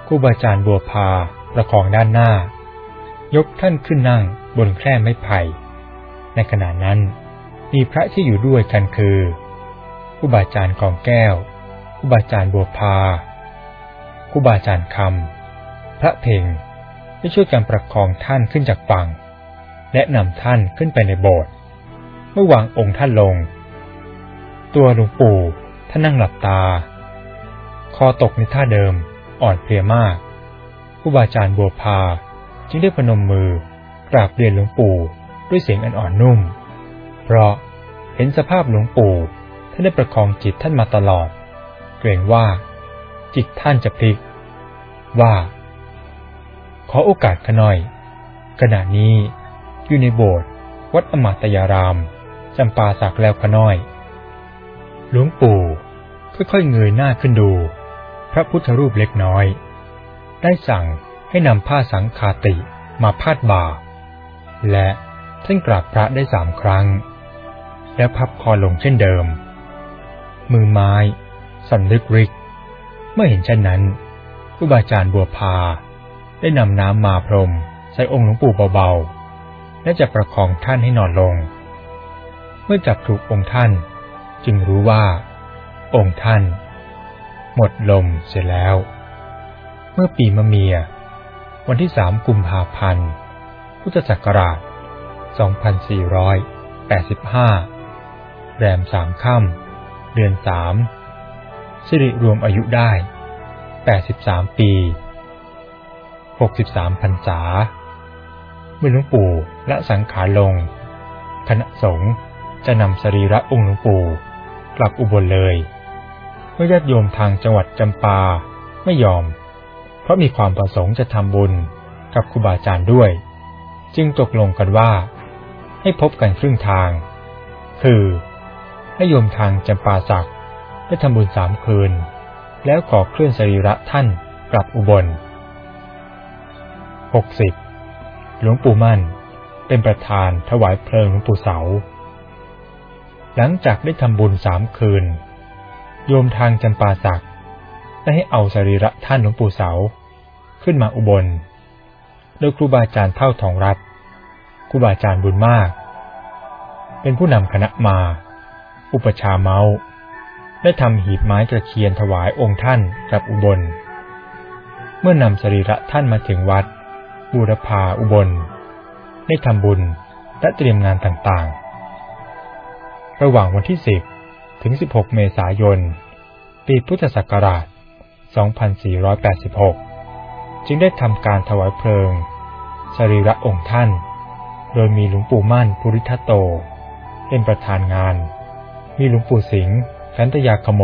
Speaker 1: ครูบาอาจารย์บัวพาประคองด้านหน้า ยกท่านขึ้นนั่งบนแคร่ไม้ไผ่ในขณะนั้น มีพระที่อยู่ด้วยกันคือครูบาอาจารย์กองแก้วครูบาอาจารย์บัวพาครูบาอาจารย์คำพระเพ่งได้ช่วยกันประคองท่านขึ้นจากฝั่ง และนำท่านขึ้นไปในโบสถ์เมื่อวางองค์ท่านลง ตัวหลวงปู่ ท่านนั่งหลับตา คอตกในท่าเดิม อ่อนเพลียมากครูบาอาจารย์บัวพาจึงได้พนมมือกราบเรียนหลวงปู่ด้วยเสียงอันอ่อนนุ่ม เพราะเห็นสภาพหลวงปู่ท่านได้ประคองจิตท่านมาตลอด เกรงว่า จิตท่านจะพลิก ว่า ขอโอกาสขน่อย ขณะนี้อยู่ในโบสถ์วัดอมาตยารามจำปาสักแล้วขน้อย หลวงปู่ค่อยๆเงยหน้าขึ้นดู พระพุทธรูปเล็กน้อย ได้สั่งให้นำผ้าสังคาติมาพาดบ่า และท่านกราบพระได้สามครั้ง แล้วพับคอลงเช่นเดิม มือไม้สั่นลึกริก เมื่อเห็นเช่นนั้นครูบาอาจารย์บัวพา ได้นำน้ำมาพรม ใส่องค์หลวงปู่เบาๆและจะประคองท่านให้นอนลง เมื่อจับถูกองค์ท่าน จึงรู้ว่า องค์ท่าน หมดลมเสียแล้ว เมื่อปีมะเมีย วันที่สามกุมภาพันธ์ พุทธศักราช 2485 แรมสามค่ำเดือนสามสิริรวมอายุได้ 83 ปีหกสิบสามพรรษา เมื่อหลวงปู่และสังขารลง คณะสงฆ์จะนำสรีระองค์หลวงปู่ กลับอุบลเลยเมื่อญาติโยมทางจังหวัดจำปาไม่ยอม เพราะมีความประสงค์จะทำบุญกับครูบาอาจารย์ด้วย จึงตกลงกันว่า ให้พบกันครึ่งทาง คือให้โยมทางจำปาสักได้ทำบุญสามคืน แล้วขอเคลื่อนสรีระท่านกลับอุบล 60. หลวงปู่มั่นเป็นประธานถวายเพลิงหลวงปู่เสา หลังจากได้ทำบุญสามคืน โยมทางจำปาสักได้ให้เอาสรีระท่านหลวงปู่เสา ขึ้นมาอุบล โดยครูบาอาจารย์เท่าทองรัตครูบาอาจารย์บุญมาก เป็นผู้นำคณะมา อุปชาเมา ได้ทำหีบไม้ตะเคียนถวายองค์ท่านกับอุบล เมื่อนำสรีระท่านมาถึงวัดบูรพาอุบล ได้ทำบุญและเตรียมงานต่างๆ ระหว่างวันที่ 10 ถึง 16 เมษายน ปีพุทธศักราช 2486 จึงได้ทำการถวายเพลิง สรีระองค์ท่าน โดยมีหลวงปู่มั่นปุริทัตโต เป็นประธานงาน มีหลวงปู่สิงห์ขันตยาคโม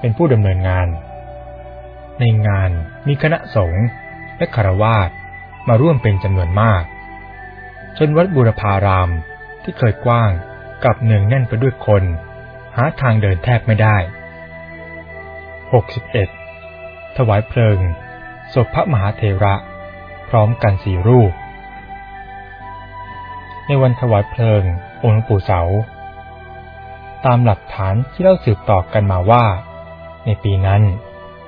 Speaker 1: เป็นผู้ดำเนินงาน ในงานมีคณะสงฆ์และคารวาสมาร่วมเป็นจำนวนมาก จนวัดบุรพารามที่เคยกว้าง กับเนืองแน่นไปด้วยคน หาทางเดินแทบไม่ได้ 61. ถวายเพลิง ศพพระมหาเทระ พร้อมกันสี่รูป ในวันถวายเพลิง องค์หลวงปู่เสา ตามหลักฐานที่เล่าสืบต่อกันมาว่า ในปีนั้น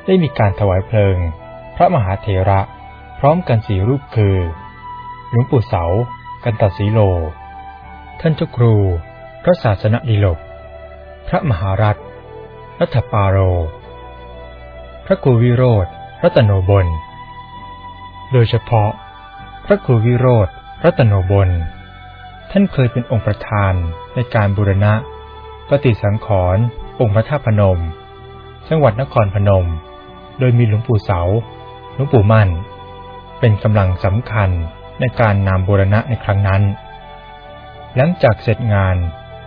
Speaker 1: ได้มีการถวายเพลิง พระมหาเทระพร้อมกันสี่รูปคือ หลวงปู่เสา กันตสีโล ท่านเจ้าครู พระศาสนดีลก พระมหารัฐ รัฐปาโร พระครูวิโรธ รัตโนบล โดยเฉพาะ พระครูวิโรธ รัตโนบล ท่านเคยเป็นองค์ประธานในการบูรณะ ปฏิสังขรณ์องค์พระธาตุพนม จังหวัดนครพนม โดยมีหลวงปู่เสา หลวงปู่มั่น เป็นกำลังสำคัญในการนำบูรณะในครั้งนั้น หลังจากเสร็จงาน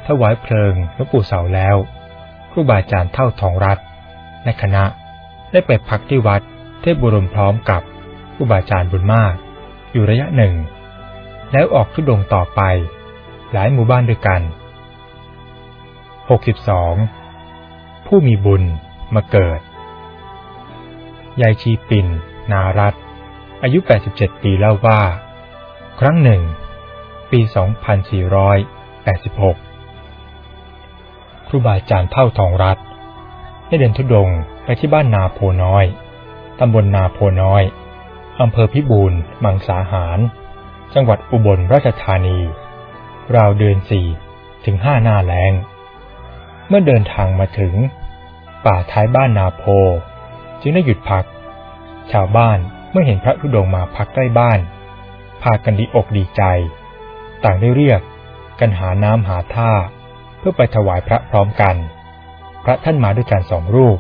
Speaker 1: ถวายเพลิงหลวงปู่เสาแล้วครูบาอาจารย์เท่าทองรัตและคณะได้ไปพักที่วัดเทพบุรมพร้อมกับครูบาอาจารย์บุญมาก อยู่ระยะหนึ่ง แล้วออกทุดงต่อไป หลายหมู่บ้านด้วยกัน 62. ผู้มีบุญมาเกิด ยายชีปิน นารัตอายุ 87 ปีเล่าว่า ครั้งหนึ่งปี 2486 รูบาอาจารย์เท่าทองรัตได้เดินทุดงไปที่บ้านนาโพน้อย ตำบลนาโพน้อย อำเภอพิบูรมังสาหาร จังหวัดอุบลราชธานี ราวเดือนสี่ถึงห้าหน้าแรง เมื่อเดินทางมาถึง ป่าท้ายบ้านนาโพ จึงได้หยุดพัก ชาวบ้านเมื่อเห็นพระธุดงมาพักใกล้บ้าน พากันดีอกดีใจ ต่างได้เรียกกันหาน้ำหาท่า พื่อไปถวายพระพร้อมกัน พระท่านมาด้วยกันสองรูป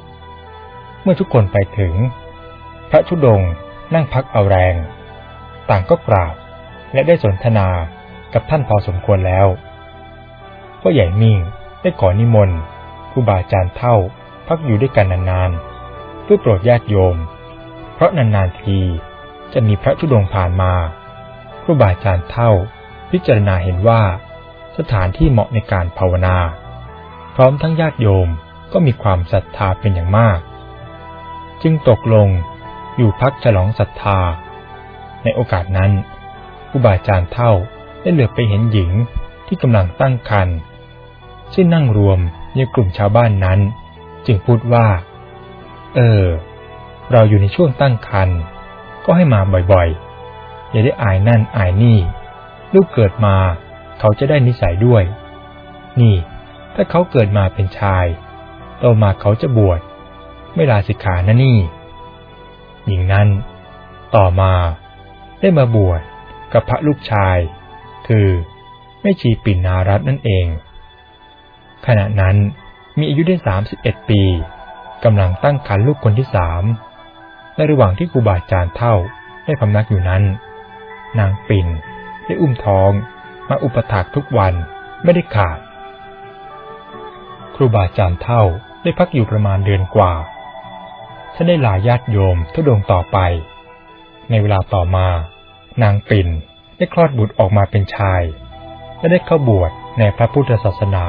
Speaker 1: เมื่อทุกคนไปถึง พระธุดงนั่งพักเอาแรง ต่างก็กราบและได้สนทนากับท่านพอสมควรแล้วพ่อใหญ่มิ่งได้ขอนิมนต์ครูบาอาจารย์เท่าพักอยู่ด้วยกันนานๆ เพื่อโปรดญาติโยม เพราะนานๆทีจะมีพระธุดงผ่านมาครูบาอาจารย์เท่า พิจารณาเห็นว่า สถานที่เหมาะในการภาวนา พร้อมทั้งญาติโยมก็มีความศรัทธาเป็นอย่างมาก จึงตกลงอยู่พักฉลองศรัทธา ในโอกาสนั้นครูบาอาจารย์เท่าได้เหลือไปเห็นหญิงที่กำลังตั้งครรภ์ซึ่งนั่งรวมในกลุ่มชาวบ้านนั้น จึงพูดว่า เออ เราอยู่ในช่วงตั้งครรภ์ก็ให้มาบ่อยๆ อย่าได้อายนั่นอายนี่ ลูกเกิดมา เขาจะได้นิสัยด้วย นี่ ถ้าเขาเกิดมาเป็นชายโตมาเขาจะบวชไม่ลาสิกขานะนี่ หญิงนั้น ต่อมาได้มาบวชกับพระลูกชาย คือแม่ชีปิ่นนารัตนั่นเอง ขณะนั้นมีอายุได้สามสิบเอ็ดปีกำลังตั้งครรภ์ลูกคนที่สามในระหว่างที่ครูบาอาจารย์เท่าได้พำนักอยู่นั้น นางปิ่นได้อุ้มท้อง มาอุปถากทุกวันไม่ได้ขาด ครูบาอาจารย์เท่าได้พักอยู่ประมาณเดือนกว่า ท่านได้ลาญาติโยมทุดงต่อไป ในเวลาต่อมา นางปิ่นได้คลอดบุตรออกมาเป็นชาย และได้เข้าบวชในพระพุทธศาสนา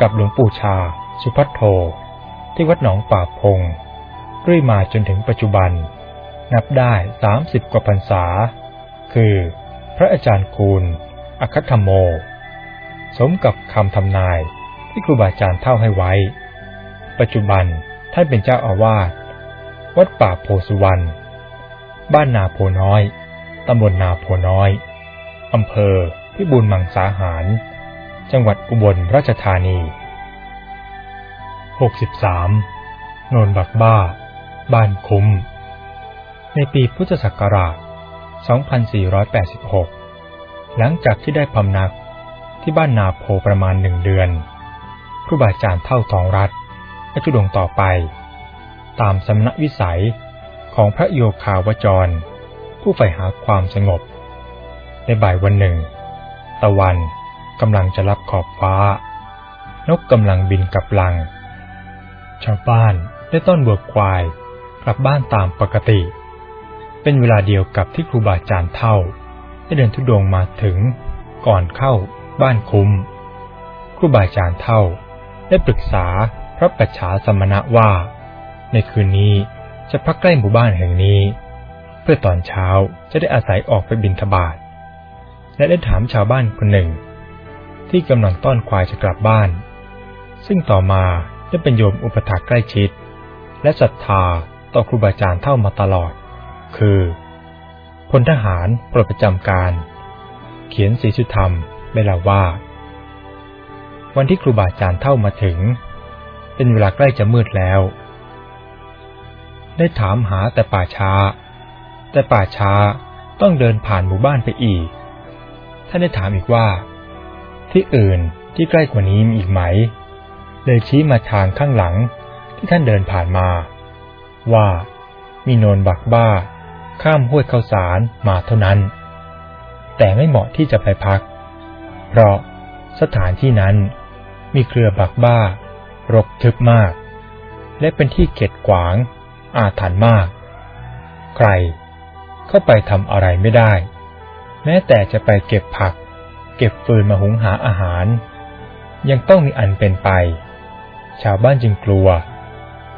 Speaker 1: กับหลวงปู่ชา สุพัทโท ที่วัดหนองป่าพงเรื่อยมาจนถึงปัจจุบัน นับได้สามสิบกว่าพรรษา คือ พระอาจารย์คูณ อคัตโม สมกับคำทำนายที่ครูบาอาจารย์เท่าให้ไว้ ปัจจุบันท่านเป็นเจ้าอาวาส วัดป่าโพสุวรรณ บ้านนาโพน้อย ตำบลนาโพน้อย อำเภอพิบูลมังสาหาร จังหวัดอุบลราชธานี 63 โนนบักบ้า บ้านคุ้ม ในปีพุทธศักราช 2486 หลังจากที่ได้พำนักที่บ้านนาโพประมาณหนึ่งเดือนครูบาอาจารย์เท่าทองรัฐและจุดงต่อไป ตามสมณวิสัยของพระโยคาวจร ผู้ใฝ่หาความสงบ ในบ่ายวันหนึ่ง ตะวันกำลังจะรับขอบฟ้า นกกำลังบินกับลัง ชาวบ้านได้ต้อนบวกควายกลับบ้านตามปกติ เป็นเวลาเดียวกับที่ครูบาอาจารย์เท่า ได้เดินทุดงมาถึงก่อนเข้าบ้านคุ้มครูบาอาจารย์เท่าได้ปรึกษาพระปัจฉาสมณะว่า ในคืนนี้จะพักใกล้หมู่บ้านแห่งนี้ เพื่อตอนเช้าจะได้อาศัยออกไปบินทบาทและได้ถามชาวบ้านคนหนึ่ง ที่กำลังต้อนควายจะกลับบ้าน ซึ่งต่อมาได้เป็นโยมอุปถากใกล้ชิด และศรัทธาต่อครูบาอาจารย์เท่ามาตลอด คือ พลทหารปลดประจำการ เขียนสีชุธรรมได้เล่าว่า วันที่ครูบาอาจารย์เท่ามาถึง เป็นเวลาใกล้จะมืดแล้ว ได้ถามหาแต่ป่าช้า แต่ป่าช้าต้องเดินผ่านหมู่บ้านไปอีก ท่านได้ถามอีกว่า ที่อื่นที่ใกล้กว่านี้มีอีกไหม เลยชี้มาทางข้างหลังที่ท่านเดินผ่านมา ว่ามีโนนบักบ้า ข้ามห้วยเข้าสารมาเท่านั้น แต่ไม่เหมาะที่จะไปพัก เพราะสถานที่นั้นมีเครือบักบ้า รกทึบมาก และเป็นที่เก็ดขวาง อาถรรพ์มาก ใครเข้าไปทำอะไรไม่ได้ แม้แต่จะไปเก็บผัก เก็บฟืนมาหุงหาอาหาร ยังต้องมีอันเป็นไป ชาวบ้านจึงกลัว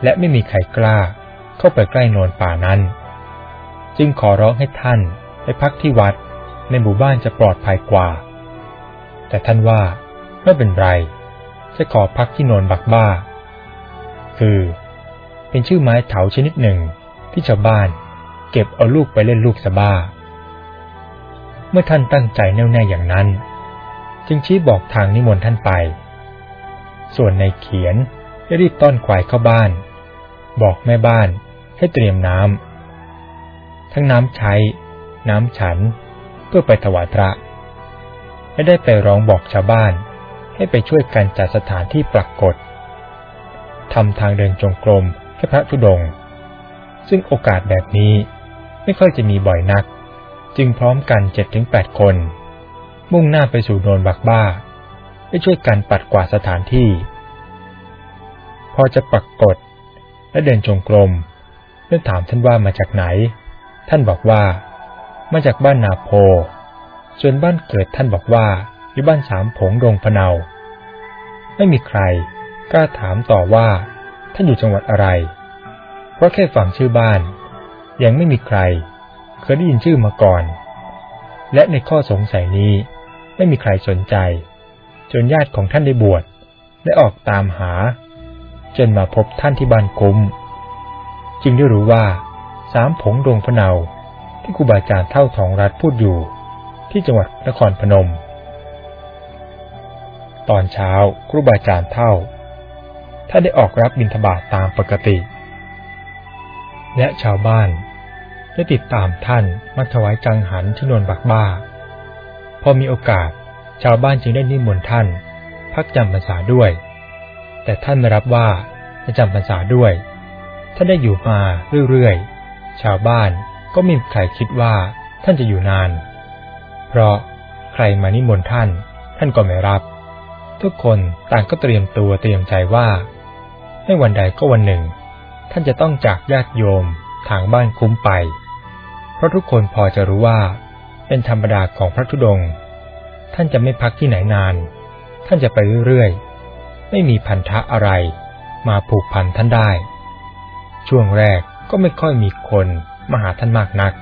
Speaker 1: และไม่มีใครกล้าเข้าไปใกล้นอนป่านั้น จึงขอร้องให้ท่านไปพักที่วัดในหมู่บ้านจะปลอดภัยกว่า แต่ท่านว่าไม่เป็นไร จะขอพักที่นอนบักบ้า คือ เป็นชื่อไม้เถาชนิดหนึ่งที่ชาวบ้านเก็บเอาลูกไปเล่นลูกสะบ้า เมื่อท่านตั้งใจแน่วแน่อย่างนั้น จึงชี้บอกทางนิมนต์ท่านไป ส่วนในเขียนได้รีบต้อนควายเข้าบ้าน บอกแม่บ้านให้เตรียมน้ำ ทั้งน้ำใช้ น้ำฉัน เพื่อไปถวายพระ และได้ไปร้องบอกชาวบ้าน ให้ไปช่วยกันจัดสถานที่ปรากฏทำทางเดินจงกรมให้พระธุดง ซึ่งโอกาสแบบนี้ไม่ค่อยจะมีบ่อยนัก จึงพร้อมกันเจ็ดถึงแปดคน มุ่งหน้าไปสู่โนนบักบ้าไปช่วยกันปัดกวาดสถานที่ พอจะปักกดและเดินจงกรมเมื่อถามท่านว่ามาจากไหน ท่านบอกว่า มาจากบ้านนาโพ ส่วนบ้านเกิดท่านบอกว่าอยู่บ้านสามผงดงพะเนา ไม่มีใครกล้าถามต่อว่าท่านอยู่จังหวัดอะไร เพราะแค่ฟังชื่อบ้าน ยังไม่มีใคร เคยได้ยินชื่อมาก่อน และในข้อสงสัยนี้ไม่มีใครสนใจ จนญาติของท่านได้บวชได้ออกตามหา จนมาพบท่านที่บ้านคุ้ม จึงได้รู้ว่า สามผงดวงพะเนาที่ครูบาอาจารย์เท่าทองรัฐพูดอยู่ ที่จังหวัดนครพนม ตอนเช้าครูบาอาจารย์เท่า ถ้าได้ออกรับบิณฑบาตตามปกติ และชาวบ้านได้ติดตามท่านมาถวายจังหันที่นวนบักบ้า พอมีโอกาสชาวบ้านจึงได้นิมนต์ท่าน พักจำพรรษาด้วย แต่ท่านไม่รับว่าจะจำพรรษาด้วย ท่านได้อยู่มาเรื่อยๆ ชาวบ้านก็ไม่มีใครคิดว่าท่านจะอยู่นาน เพราะใครมานิมนต์ท่าน ท่านก็ไม่รับ ทุกคนต่างก็เตรียมตัวเตรียมใจว่า ไม่วันใดก็วันหนึ่ง ท่านจะต้องจากญาติโยมทางบ้านคุ้มไป เพราะทุกคนพอจะรู้ว่า เป็นธรรมดาของพระธุดงค์ท่านจะไม่พักที่ไหนนาน ท่านจะไปเรื่อยๆ ไม่มีพันธะอะไร มาผูกพันท่านได้ ช่วงแรก ก็ไม่ค่อยมีคนมาหาท่านมากนัก